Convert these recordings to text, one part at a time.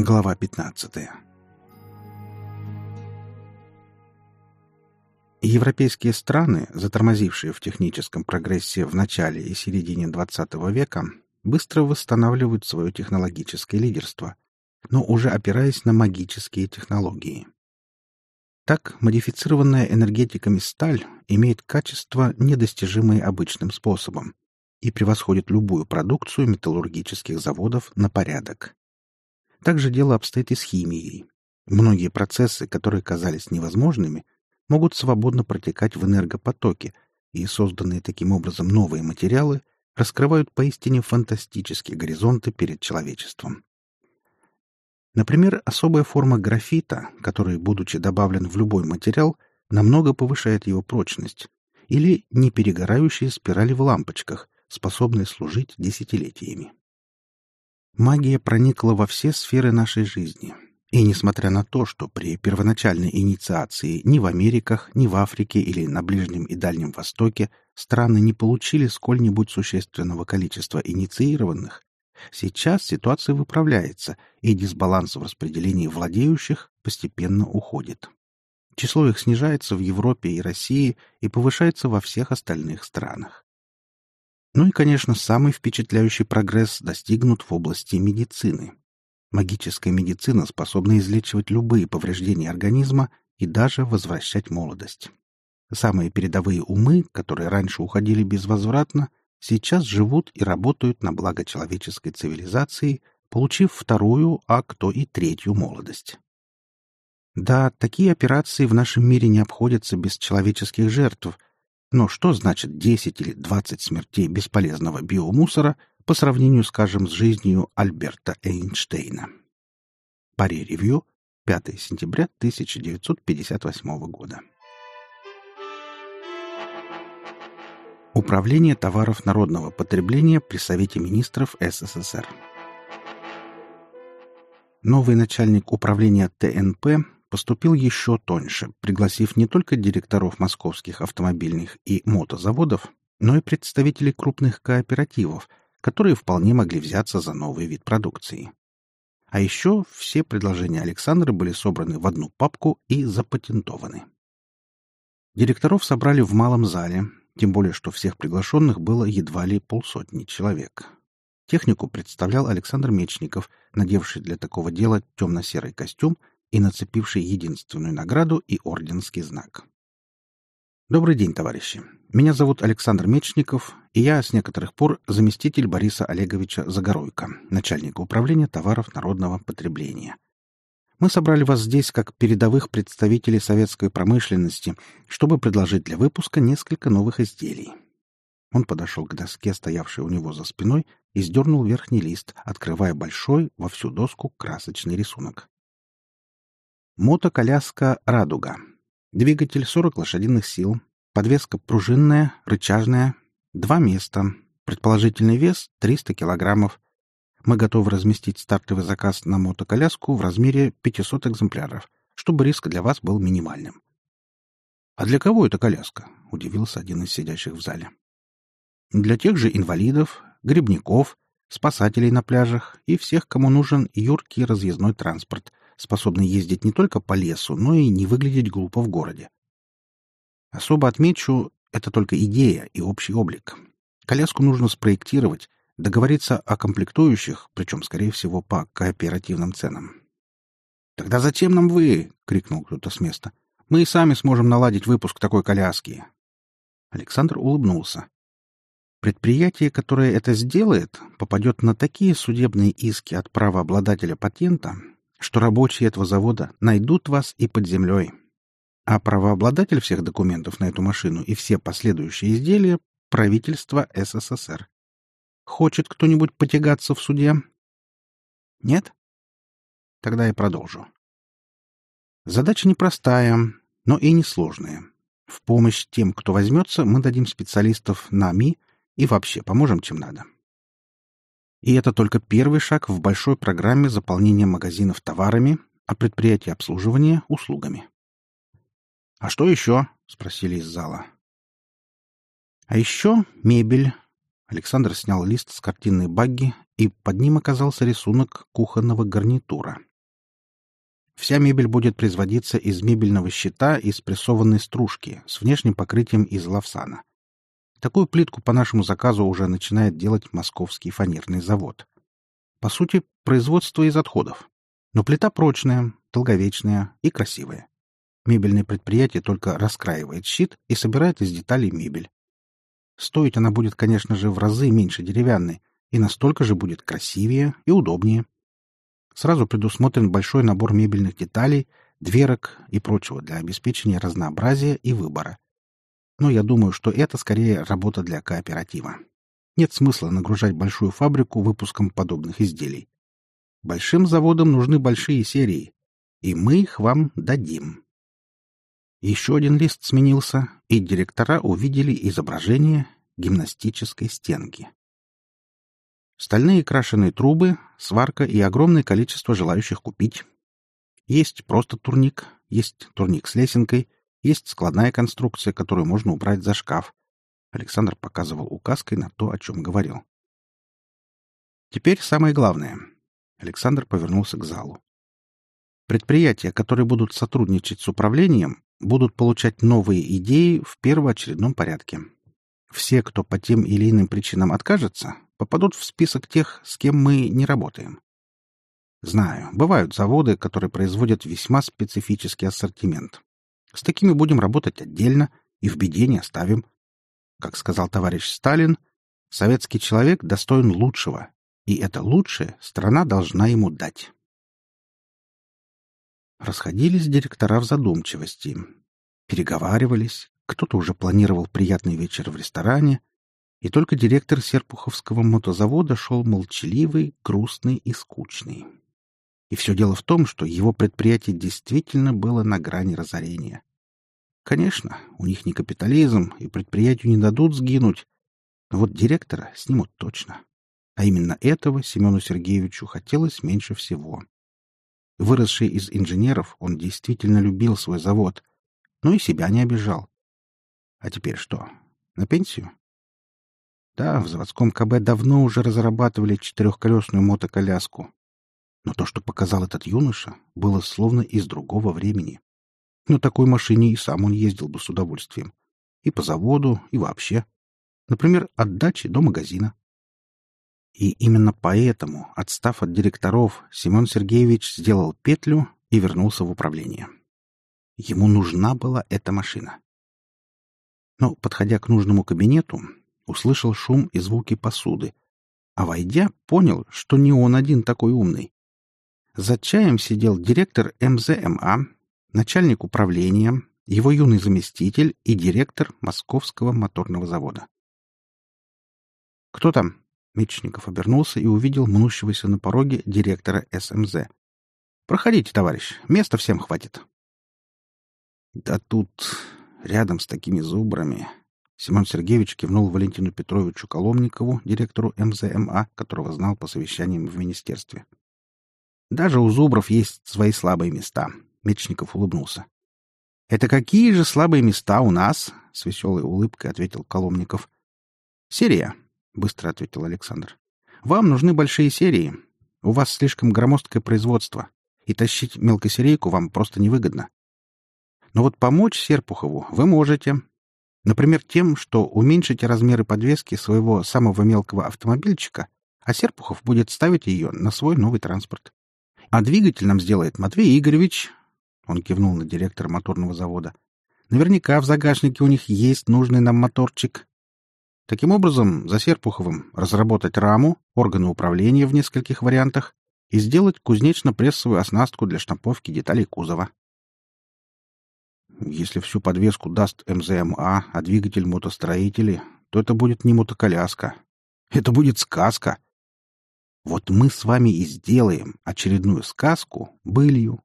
Глава 15. Европейские страны, затормозившие в техническом прогрессе в начале и середине XX века, быстро восстанавливают свое технологическое лидерство, но уже опираясь на магические технологии. Так, модифицированная энергетиками сталь имеет качества, недостижимые обычным способом, и превосходит любую продукцию металлургических заводов на порядок. Также дело обстоит и с химией. Многие процессы, которые казались невозможными, могут свободно протекать в энергопотоке, и созданные таким образом новые материалы раскрывают поистине фантастические горизонты перед человечеством. Например, особая форма графита, который, будучи добавлен в любой материал, намного повышает его прочность, или неперегорающие спирали в лампочках, способные служить десятилетиями. Магия проникла во все сферы нашей жизни. И несмотря на то, что при первоначальной инициации ни в Америках, ни в Африке или на Ближнем и Дальнем Востоке страны не получили сколь-нибудь существенного количества инициированных, сейчас ситуация выправляется, и дисбаланс в распределении владеющих постепенно уходит. Число их снижается в Европе и России и повышается во всех остальных странах. Ну и, конечно, самый впечатляющий прогресс достигнут в области медицины. Магическая медицина способна излечивать любые повреждения организма и даже возвращать молодость. Самые передовые умы, которые раньше уходили безвозвратно, сейчас живут и работают на благо человеческой цивилизации, получив вторую, а кто и третью молодость. Да, такие операции в нашем мире не обходятся без человеческих жертв, но что значит 10 или 20 смертей бесполезного биомусора по сравнению, скажем, с жизнью Альберта Эйнштейна? Паре ревью 5 сентября 1958 года. Управление товаров народного потребления при Совете министров СССР. Новый начальник управления ТНП поступил еще тоньше, пригласив не только директоров московских автомобильных и мотозаводов, но и представителей крупных кооперативов, которые вполне могли взяться за новый вид продукции. А еще все предложения Александра были собраны в одну папку и запатентованы. Директоров собрали в малом зале, тем более что всех приглашенных было едва ли полсотни человек. Технику представлял Александр Мечников, надевший для такого дела темно-серый костюм и нацепивший единственную награду и орденский знак. Добрый день, товарищи. Меня зовут Александр Мечников, и я с некоторых пор заместитель Бориса Олеговича Загоройко, начальника управления товаров народного потребления. Мы собрали вас здесь как передовых представителей советской промышленности, чтобы предложить для выпуска несколько новых изделий. Он подошел к доске, стоявшей у него за спиной, и сдернул верхний лист, открывая большой во всю доску красочный рисунок. Мотоколяска «Радуга». Двигатель 40 лошадиных сил. Подвеска пружинная, рычажная. Два места. Предположительный вес 300 килограммов. Мы готовы разместить стартовый заказ на мотоколяску в размере 500 экземпляров, чтобы риск для вас был минимальным. «А для кого эта коляска?» — удивился один из сидящих в зале. «Для тех же инвалидов, грибников, спасателей на пляжах и всех, кому нужен юркий разъездной транспорт, способный ездить не только по лесу, но и не выглядеть глупо в городе. Особо отмечу, это только идея и общий облик. Коляску нужно спроектировать, договориться о комплектующих, причем, скорее всего, по кооперативным ценам. «Тогда зачем нам вы?» — крикнул кто-то с места. «Мы и сами сможем наладить выпуск такой коляски». Александр улыбнулся. Предприятие, которое это сделает, попадет на такие судебные иски от правообладателя патента, что рабочие этого завода найдут вас и под землей. А правообладатель всех документов на эту машину и все последующие изделия — правительство СССР. Хочет кто-нибудь потягаться в суде? Нет? Тогда я продолжу. Задача непростая, но и несложная. В помощь тем, кто возьмется, мы дадим специалистов НАМИ и вообще поможем, чем надо. И это только первый шаг в большой программе заполнения магазинов товарами, а предприятия обслуживания — услугами. «А что еще?» — спросили из зала. «А еще мебель». Александр снял лист с картинной багги, и под ним оказался рисунок кухонного гарнитура. Вся мебель будет производиться из мебельного щита и спрессованной стружки с внешним покрытием из лавсана. Такую плитку по нашему заказу уже начинает делать московский фанерный завод. По сути, производство из отходов. Но плита прочная, долговечная и красивая. Мебельное предприятие только раскраивает щит и собирает из деталей мебель. Стоить она будет, конечно же, в разы меньше деревянной, и настолько же будет красивее и удобнее. Сразу предусмотрен большой набор мебельных деталей, дверок и прочего для обеспечения разнообразия и выбора. Но я думаю, что это скорее работа для кооператива. Нет смысла нагружать большую фабрику выпуском подобных изделий. Большим заводам нужны большие серии, и мы их вам дадим. Еще один лист сменился, и директора увидели изображение гимнастической стенки. Стальные крашеные трубы, сварка и огромное количество желающих купить. Есть просто турник, есть турник с лесенкой, есть складная конструкция, которую можно убрать за шкаф. Александр показывал указкой на то, о чем говорил. Теперь самое главное. Александр повернулся к залу. Предприятия, которые будут сотрудничать с управлением, будут получать новые идеи в первоочередном порядке. Все, кто по тем или иным причинам откажется, попадут в список тех, с кем мы не работаем. Знаю, бывают заводы, которые производят весьма специфический ассортимент. С такими будем работать отдельно и в беде не оставим. Как сказал товарищ Сталин, советский человек достоин лучшего, и это лучшее страна должна ему дать. Расходились директора в задумчивости. Переговаривались, кто-то уже планировал приятный вечер в ресторане, и только директор Серпуховского мотозавода шел молчаливый, грустный и скучный. И все дело в том, что его предприятие действительно было на грани разорения. Конечно, у них не капитализм, и предприятию не дадут сгинуть, но вот директора снимут точно. А именно этого Семену Сергеевичу хотелось меньше всего. Выросший из инженеров, он действительно любил свой завод, но и себя не обижал. А теперь что? На пенсию? Да, в заводском КБ давно уже разрабатывали четырехколесную мотоколяску. Но то, что показал этот юноша, было словно из другого времени. На такой машине и сам он ездил бы с удовольствием. И по заводу, и вообще. Например, от дачи до магазина. И именно поэтому, отстав от директоров, Семен Сергеевич сделал петлю и вернулся в управление. Ему нужна была эта машина. Но, подходя к нужному кабинету, услышал шум и звуки посуды, а войдя, понял, что не он один такой умный. За чаем сидел директор МЗМА, начальник управления, его юный заместитель и директор Московского моторного завода. «Кто там?» Мечников обернулся и увидел мнущегося на пороге директора СМЗ. «Проходите, товарищ, места всем хватит». «Да тут, рядом с такими зубрами, Семен Сергеевич кивнул Валентину Петровичу Коломникову, директору МЗМА, которого знал по совещаниям в министерстве. «Даже у зубров есть свои слабые места», — Мечников улыбнулся. «Это какие же слабые места у нас?» — с веселой улыбкой ответил Коломников. «Серия», — быстро ответил Александр. «Вам нужны большие серии. У вас слишком громоздкое производство, и тащить мелкосерейку вам просто невыгодно. Но вот помочь Серпухову вы можете, Например, тем, что уменьшите размеры подвески своего самого мелкого автомобильчика, а Серпухов будет ставить ее на свой новый транспорт. А двигатель нам сделает Матвей Игоревич. Он кивнул на директора моторного завода. Наверняка в загашнике у них есть нужный нам моторчик. Таким образом, за Серпуховым разработать раму, органы управления в нескольких вариантах и сделать кузнечно-прессовую оснастку для штамповки деталей кузова. Если всю подвеску даст МЗМА, а двигатель мотостроители, то это будет не мотоколяска. Это будет сказка. Вот мы с вами и сделаем очередную сказку былью.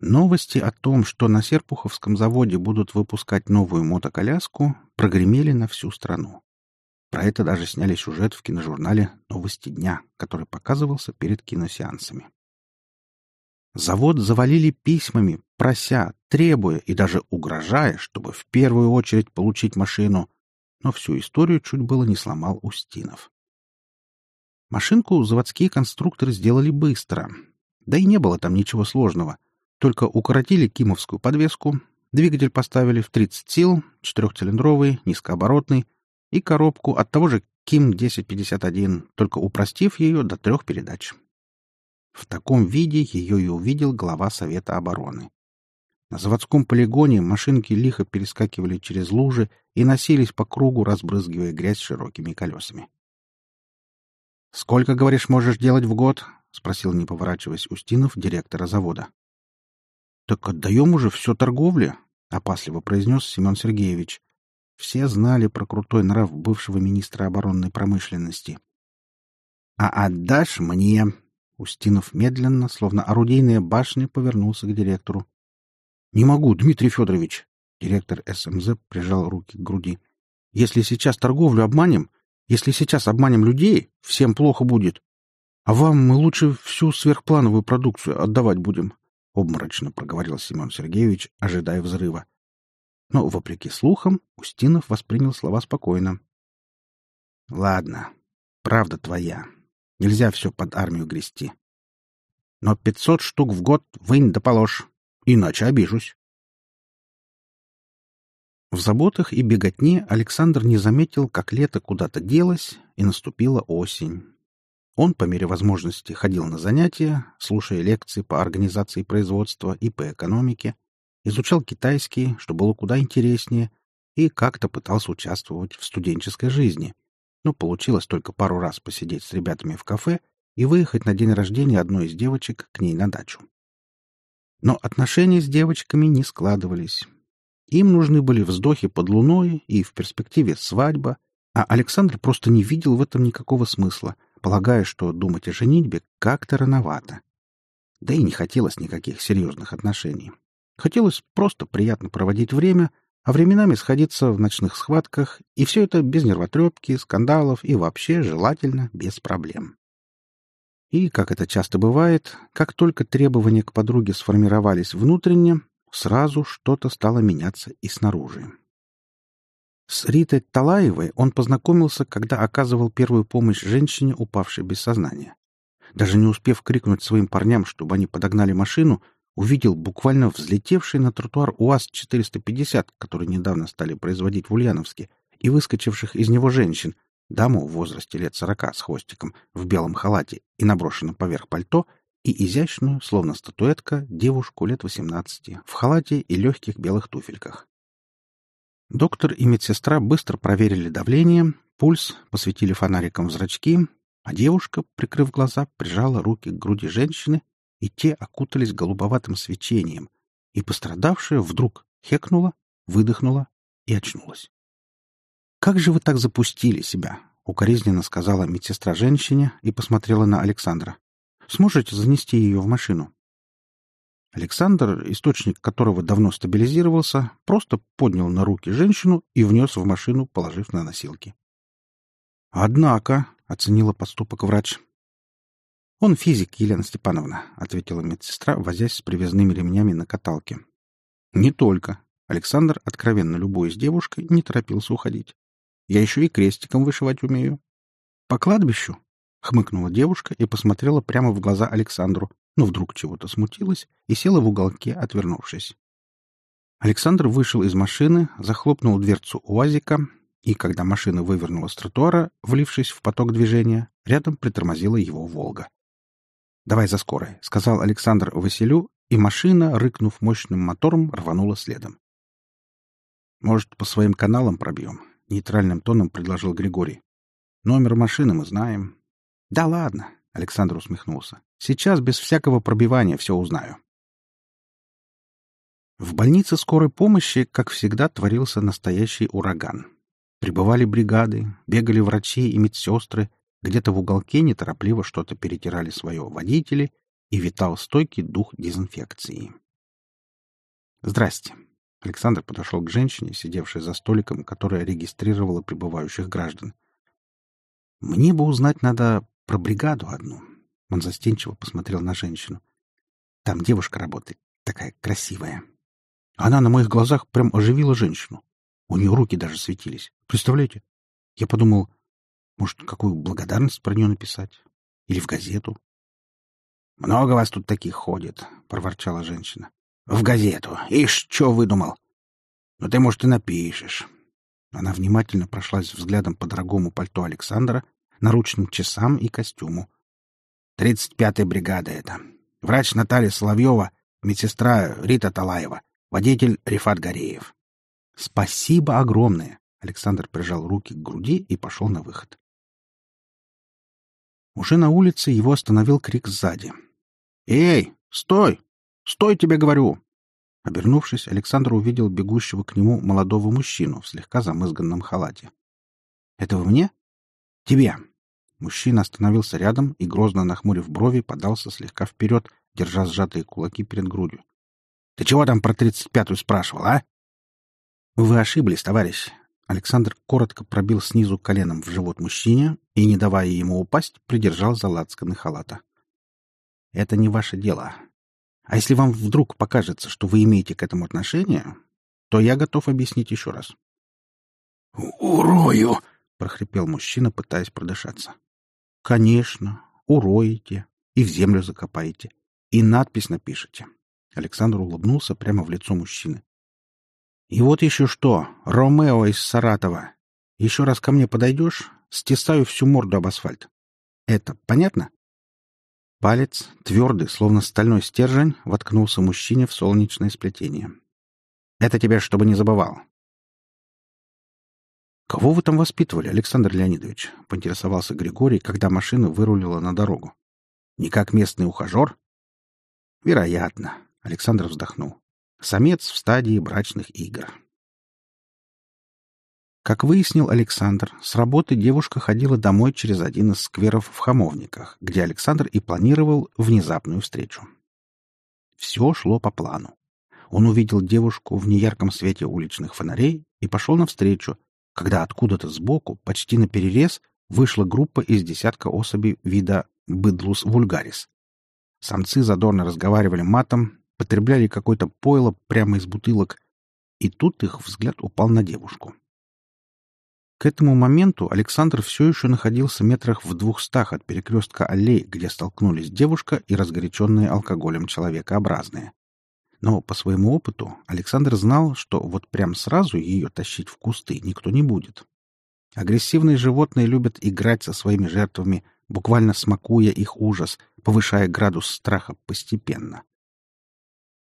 Новости о том, что на Серпуховском заводе будут выпускать новую мотоколяску, прогремели на всю страну. Про это даже сняли сюжет в киножурнале «Новости дня», который показывался перед киносеансами. Завод завалили письмами, прося, требуя и даже угрожая, чтобы в первую очередь получить машину, но всю историю чуть было не сломал Устинов. Машинку заводские конструкторы сделали быстро. Да и не было там ничего сложного. Только укоротили кимовскую подвеску, двигатель поставили в 30 сил, четырехцилиндровый, низкооборотный, и коробку от того же Ким-1051, только упростив ее до трех передач. В таком виде ее и увидел глава Совета обороны. На заводском полигоне машинки лихо перескакивали через лужи и носились по кругу, разбрызгивая грязь широкими колесами. «Сколько, говоришь, можешь делать в год?» — спросил, не поворачиваясь, Устинов, директора завода. «Так отдаем уже все торговле», — опасливо произнес Семен Сергеевич. Все знали про крутой нрав бывшего министра оборонной промышленности. «А отдашь мне?» Устинов медленно, словно орудийная башня, повернулся к директору. «Не могу, Дмитрий Федорович!» Директор СМЗ прижал руки к груди. «Если сейчас торговлю обманем, если сейчас обманем людей, всем плохо будет. А вам мы лучше всю сверхплановую продукцию отдавать будем», — обморочно проговорил Семен Сергеевич, ожидая взрыва. Но, вопреки слухам, Устинов воспринял слова спокойно. «Ладно, правда твоя. Нельзя все под армию грести. Но пятьсот штук в год вынь да положь. Иначе обижусь. В заботах и беготне Александр не заметил, как лето куда-то делось, и наступила осень. Он, по мере возможности, ходил на занятия, слушая лекции по организации производства и по экономике, изучал китайский, что было куда интереснее, и как-то пытался участвовать в студенческой жизни. Но получилось только пару раз посидеть с ребятами в кафе и выехать на день рождения одной из девочек к ней на дачу. Но отношения с девочками не складывались. Им нужны были вздохи под луной и в перспективе свадьба, а Александр просто не видел в этом никакого смысла, полагая, что думать о женитьбе как-то рановато. Да и не хотелось никаких серьезных отношений. Хотелось просто приятно проводить время, а временами сходиться в ночных схватках, и все это без нервотрепки, скандалов и вообще желательно без проблем. И, как это часто бывает, как только требования к подруге сформировались внутренне, сразу что-то стало меняться и снаружи. С Ритой Талаевой он познакомился, когда оказывал первую помощь женщине, упавшей без сознания. Даже не успев крикнуть своим парням, чтобы они подогнали машину, увидел буквально взлетевший на тротуар УАЗ-450, который недавно стали производить в Ульяновске, и выскочивших из него женщин, даму в возрасте лет сорока с хвостиком, в белом халате и наброшенном поверх пальто, и изящную, словно статуэтка, девушку лет восемнадцати, в халате и легких белых туфельках. Доктор и медсестра быстро проверили давление, пульс, посветили фонариком в зрачки, а девушка, прикрыв глаза, прижала руки к груди женщины, и те окутались голубоватым свечением, и пострадавшая вдруг хекнула, выдохнула и очнулась. «Как же вы так запустили себя?» — укоризненно сказала медсестра женщине и посмотрела на Александра. «Сможете занести ее в машину?» Александр, источник которого давно стабилизировался, просто поднял на руки женщину и внес в машину, положив на носилки. «Однако», — оценила поступок врач. «Он физик, Елена Степановна», — ответила медсестра, возясь с привязными ремнями на каталке. «Не только». Александр, откровенно любуясь девушкой, не торопился уходить. Я еще и крестиком вышивать умею. — По кладбищу? — хмыкнула девушка и посмотрела прямо в глаза Александру, но вдруг чего-то смутилась и села в уголке, отвернувшись. Александр вышел из машины, захлопнул дверцу УАЗика, и, когда машина вывернула с тротуара, влившись в поток движения, рядом притормозила его «Волга». «Давай за скорой», — сказал Александр Василю, и машина, рыкнув мощным мотором, рванула следом. «Может, по своим каналам пробьем?» Нейтральным тоном предложил Григорий. Номер машины мы знаем. Да ладно, Александр усмехнулся. Сейчас без всякого пробивания все узнаю. В больнице скорой помощи, как всегда, творился настоящий ураган. Прибывали бригады, бегали врачи и медсестры, где-то в уголке неторопливо что-то перетирали свое водители, и витал стойкий дух дезинфекции. «Здрасте», Александр подошел к женщине, сидевшей за столиком, которая регистрировала прибывающих граждан. «Мне бы узнать надо про бригаду одну». Он застенчиво посмотрел на женщину. «Там девушка работает, такая красивая. Она на моих глазах прям оживила женщину. У нее руки даже светились. Представляете? Я подумал, может, какую благодарность про нее написать? Или в газету? «Много вас тут таких ходит», — проворчала женщина. «В газету. Ишь, что выдумал? Ну ты, может, и напишешь». Она внимательно прошлась взглядом по дорогому пальто Александра, наручным часам и костюму. «Тридцать пятая бригада это. Врач Наталья Соловьева, медсестра Рита Талаева, водитель Рифат Гореев». «Спасибо огромное!» Александр прижал руки к груди и пошел на выход. Уже на улице его остановил крик сзади. «Эй, стой! Стой, тебе говорю!» Обернувшись, Александр увидел бегущего к нему молодого мужчину в слегка замызганном халате. «Это вы мне?» «Тебе!» Мужчина остановился рядом и, грозно нахмурив брови, подался слегка вперед, держа сжатые кулаки перед грудью. «Ты чего там про тридцать пятую спрашивал, а?» «Вы ошиблись, товарищ. Александр коротко пробил снизу коленом в живот мужчине и, не давая ему упасть, придержал за лацканы халата. «Это не ваше дело. А если вам вдруг покажется, что вы имеете к этому отношение, то я готов объяснить еще раз». «Урою!» — прохрипел мужчина, пытаясь продышаться. «Конечно, уроете и в землю закопаете, и надпись напишите». Александр улыбнулся прямо в лицо мужчины. И вот еще что, Ромео из Саратова. Еще раз ко мне подойдешь, стесаю всю морду об асфальт. Это понятно? Палец, твердый, словно стальной стержень, воткнулся мужчине в солнечное сплетение. Это тебя, чтобы не забывал. «Кого вы там воспитывали, Александр Леонидович?» — поинтересовался Григорий, когда машина вырулила на дорогу. «Не как местный ухажер?» «Вероятно», — Александр вздохнул. Самец в стадии брачных игр. Как выяснил Александр, с работы девушка ходила домой через один из скверов в Хамовниках, где Александр и планировал внезапную встречу. Все шло по плану. Он увидел девушку в неярком свете уличных фонарей и пошел навстречу, когда откуда-то сбоку, почти на перерез, вышла группа из десятка особей вида быдлус вульгарис. Самцы задорно разговаривали матом, потребляли какое-то пойло прямо из бутылок, и тут их взгляд упал на девушку. К этому моменту Александр все еще находился метрах в двухстах от перекрестка аллей, где столкнулись девушка и разгоряченные алкоголем человекообразные. Но по своему опыту Александр знал, что вот прям сразу ее тащить в кусты никто не будет. Агрессивные животные любят играть со своими жертвами, буквально смакуя их ужас, повышая градус страха постепенно.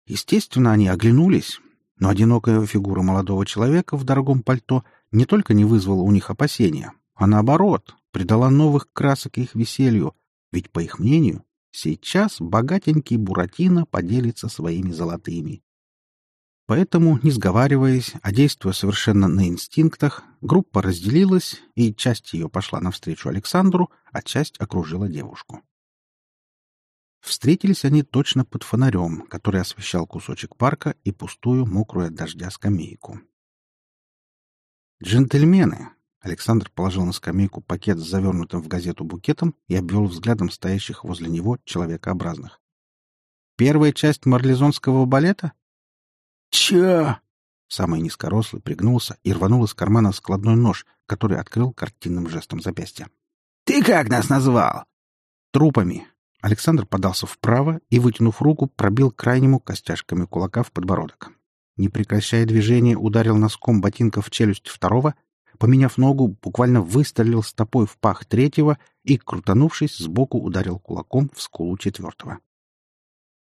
Естественно, они оглянулись, но одинокая фигура молодого человека в дорогом пальто не только не вызвала у них опасения, а наоборот, придала новых красок их веселью, ведь, по их мнению, сейчас богатенький Буратино поделится своими золотыми. Поэтому, не сговариваясь, а действуя совершенно на инстинктах, группа разделилась, и часть ее пошла навстречу Александру, а часть окружила девушку. Встретились они точно под фонарем, который освещал кусочек парка и пустую, мокрую от дождя скамейку. «Джентльмены!» Александр положил на скамейку пакет с завернутым в газету букетом и обвел взглядом стоящих возле него человекообразных. «Первая часть марлезонского балета?» «Чё?» Самый низкорослый пригнулся и рванул из кармана складной нож, который открыл картинным жестом запястья. «Ты как нас назвал?» «Трупами», Александр подался вправо и, вытянув руку, пробил крайнему костяшками кулака в подбородок. Не прекращая движения, ударил носком ботинка в челюсть второго, поменяв ногу, буквально выстрелил стопой в пах третьего и, крутанувшись, сбоку ударил кулаком в скулу четвертого.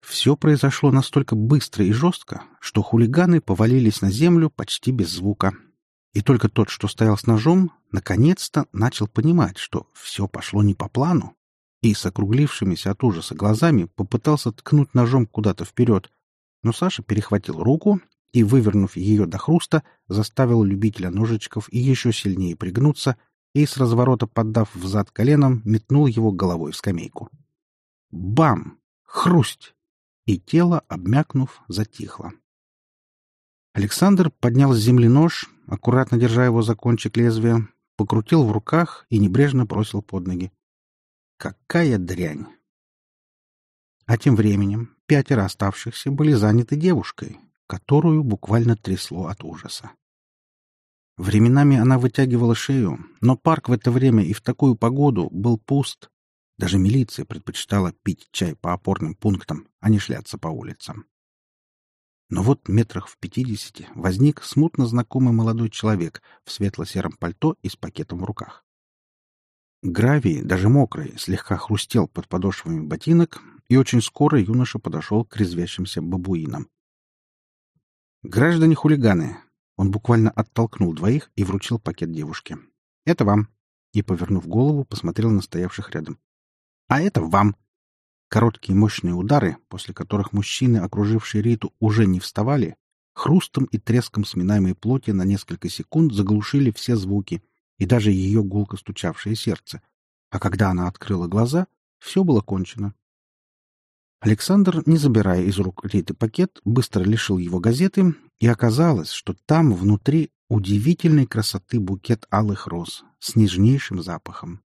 Все произошло настолько быстро и жестко, что хулиганы повалились на землю почти без звука. И только тот, что стоял с ножом, наконец-то начал понимать, что все пошло не по плану и с округлившимися от ужаса глазами попытался ткнуть ножом куда-то вперед, но Саша перехватил руку и, вывернув ее до хруста, заставил любителя ножичков и еще сильнее пригнуться и, с разворота поддав взад коленом, метнул его головой в скамейку. Бам! Хрусть! И тело, обмякнув, затихло. Александр поднял с земли нож, аккуратно держа его за кончик лезвия, покрутил в руках и небрежно бросил под ноги. Какая дрянь! А тем временем пятеро оставшихся были заняты девушкой, которую буквально трясло от ужаса. Временами она вытягивала шею, но парк в это время и в такую погоду был пуст. Даже милиция предпочитала пить чай по опорным пунктам, а не шляться по улицам. Но вот метрах в пятидесяти возник смутно знакомый молодой человек в светло-сером пальто и с пакетом в руках. Гравий, даже мокрый, слегка хрустел под подошвами ботинок, и очень скоро юноша подошел к резвящимся бабуинам. «Граждане хулиганы!» Он буквально оттолкнул двоих и вручил пакет девушке. «Это вам!» И, повернув голову, посмотрел на стоявших рядом. «А это вам!» Короткие мощные удары, после которых мужчины, окружившие Риту, уже не вставали, хрустом и треском сминаемой плоти на несколько секунд заглушили все звуки и даже ее гулко стучавшее сердце. А когда она открыла глаза, все было кончено. Александр, не забирая из рук Риты пакет, быстро лишил его газеты, и оказалось, что там внутри удивительной красоты букет алых роз с нежнейшим запахом.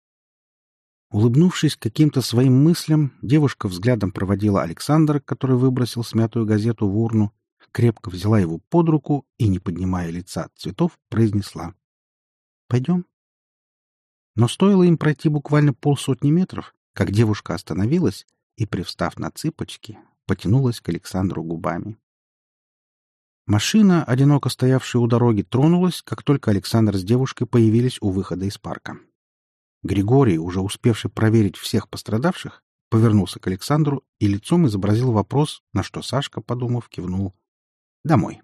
Улыбнувшись каким-то своим мыслям, девушка взглядом проводила Александра, который выбросил смятую газету в урну, крепко взяла его под руку и, не поднимая лица от цветов, произнесла «Пойдем». Но стоило им пройти буквально полсотни метров, как девушка остановилась и, привстав на цыпочки, потянулась к Александру губами. Машина, одиноко стоявшая у дороги, тронулась, как только Александр с девушкой появились у выхода из парка. Григорий, уже успевший проверить всех пострадавших, повернулся к Александру и лицом изобразил вопрос, на что Сашка, подумав, кивнул. «Домой».